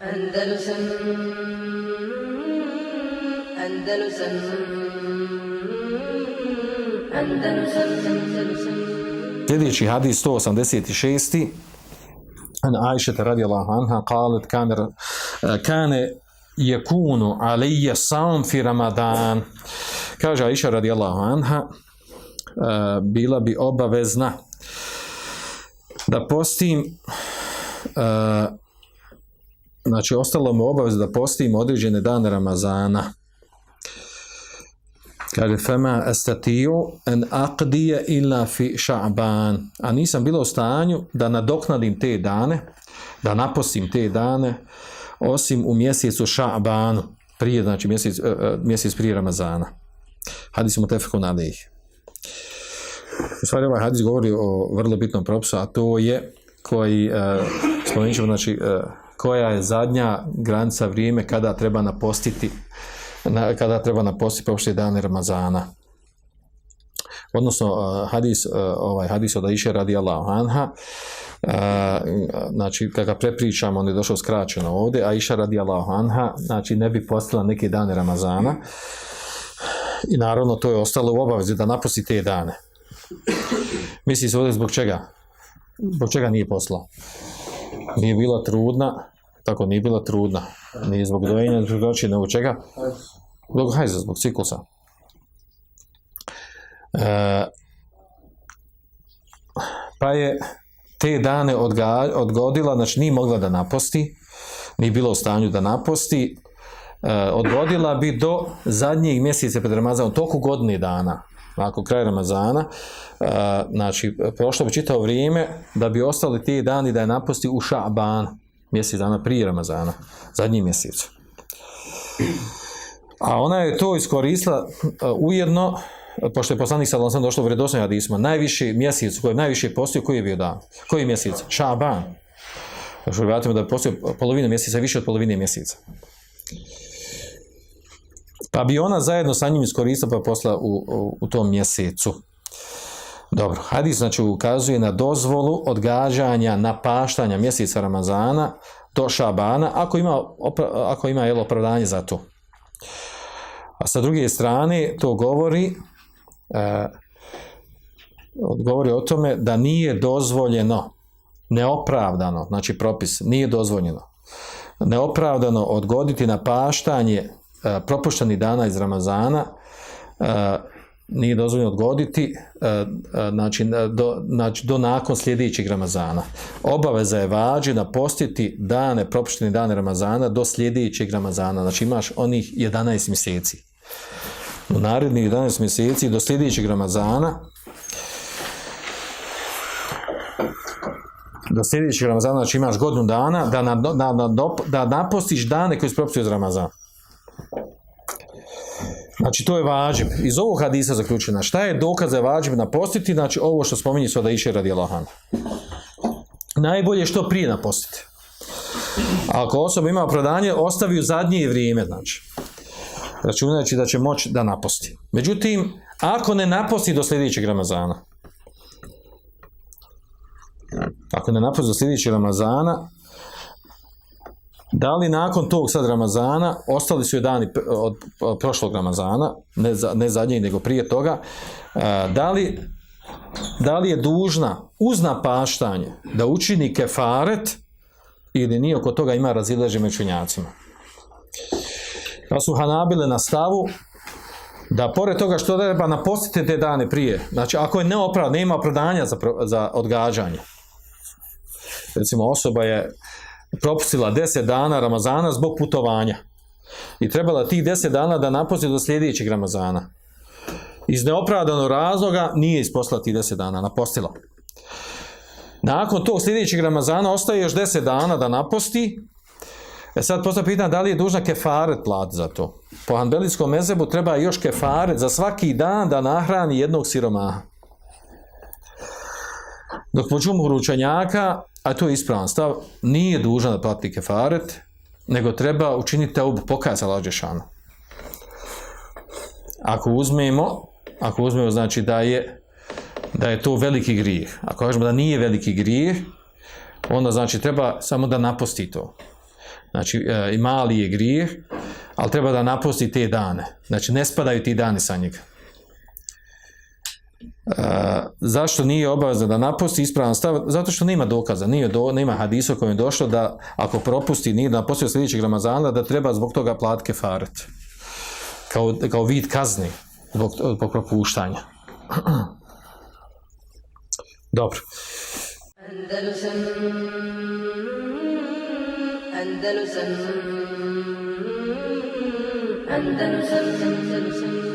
Andalusam Andalusam Andalusam Sljedeći hadis 186. An Aisha radijallahu anha qalet kane, kane jekunu alije saum fi Ramadan. Kaže Aisha radijallahu anha e, bila bi obavezna da postim e, znači ostalo mu obavez da postim određene dane Ramazana. Kaže, fema estatiju en aqdije illa fi ša'ban. A nisam bilo u stanju da nadoknadim te dane, da napostim te dane, osim u mjesecu ša'banu, prije, znači mjesec, e, e, mjesec prije Ramazana. Hadis mu tefeku ih. U stvari ovaj hadis govori o vrlo bitnom propisu, a to je koji, uh, spomenut ćemo, znači, koja je zadnja granica vrijeme kada treba napostiti na, kada treba napostiti prošli dan Ramazana. Odnosno, uh, hadis, uh, ovaj hadis od Aisha radi anha, uh, znači, kada ga prepričamo, on je došao skraćeno ovdje, Aisha radi anha, znači, ne bi postila neke dane Ramazana, i naravno to je ostalo u obavezi da naposti te dane. Misli se ovdje zbog čega? Zbog čega nije poslao? Nije bila trudna, tako nije bila trudna. Nije zbog dojenja, zbog nego čega? Zbog hajza, zbog ciklusa. E, pa je te dane odgodila, znači nije mogla da naposti, nije bila u stanju da naposti, e, odgodila bi do zadnjeg mjeseca pred Ramazanom, toliko godine dana, ako kraj Ramazana, e, znači prošlo bi čitao vrijeme da bi ostali ti dani da je naposti u Šaban, mjesec dana prije Ramazana, zadnji mjesec. A ona je to iskoristila uh, ujedno, pošto je poslanik sallallahu sam došlo u vredosnoj hadisma, najviši mjesec koji je najviše postio, koji je bio dan? Koji mjesec? Šaban. Znači, vratimo da je postio polovina mjeseca, više od polovine mjeseca. Pa bi ona zajedno sa njim iskoristila pa posla u, u, u tom mjesecu. Dobro, hadis znači ukazuje na dozvolu odgađanja napaštanja mjeseca Ramazana do Šabana, ako ima, ako ima jel, opravdanje za to. A sa druge strane, to govori, e, govori o tome da nije dozvoljeno, neopravdano, znači propis, nije dozvoljeno, neopravdano odgoditi napaštanje e, propuštenih dana iz Ramazana, e, nije dozvoljeno odgoditi e, e, znači, do, znači, do nakon sljedećeg Ramazana. Obaveza je vađi napostiti dane, propuštene dane Ramazana do sljedećeg Ramazana. Znači imaš onih 11 mjeseci. U narednih 11 mjeseci do sljedećeg Ramazana do sljedećeg Ramazana, znači imaš godinu dana da, na, da, da napostiš dane koje si propustio iz Ramazana. Znači, to je vađib. Iz ovog hadisa zaključena. Šta je dokaz za vađib napostiti? Znači, ovo što spominje sada iše radi Allahana. Najbolje što prije napostiti. Ako osoba ima opravdanje, ostavi u zadnje vrijeme, znači. Računajući da će moći da naposti. Međutim, ako ne naposti do sljedećeg Ramazana, ako ne naposti do sljedećeg Ramazana, da li nakon tog sad Ramazana, ostali su je dani od, prošlog Ramazana, ne, za, ne zadnji nego prije toga, e, da li, da li je dužna uz napaštanje da učini kefaret ili nije oko toga ima razileže među učenjacima. Pa su Hanabile na stavu da pored toga što treba napostiti te dane prije, znači ako je neopravda, nema opravdanja za, za odgađanje. Recimo osoba je propustila deset dana Ramazana zbog putovanja. I trebala tih deset dana da naposti do sljedećeg Ramazana. Iz neopravdanog razloga nije isposlala tih deset dana, napostila. Nakon tog sljedećeg Ramazana ostaje još deset dana da naposti. E sad postoje pitanje da li je dužna kefaret plati za to. Po hanbelijskom mezebu treba još kefaret za svaki dan da nahrani jednog siromaha. Dok po učenjaka a to je ispravan stav, nije dužan da plati kefaret, nego treba učiniti teubu, pokaja sa lađešanu. Ako uzmemo, ako uzmemo znači da je, da je to veliki grijeh, ako kažemo da nije veliki grijeh, onda znači treba samo da naposti to. Znači, e, i mali je grijeh, ali treba da napusti te dane. Znači, ne spadaju ti dani sa njega. E, zašto nije obavezno da napusti ispravan stav? Zato što nema dokaza, nije do, nema hadisa kojem je došlo da ako propusti, nije napustio sljedećeg Ramazana, da treba zbog toga platiti kefaret. Kao, kao vid kazni zbog, zbog propuštanja. Dobro. Andalusam Andalusam Andalusam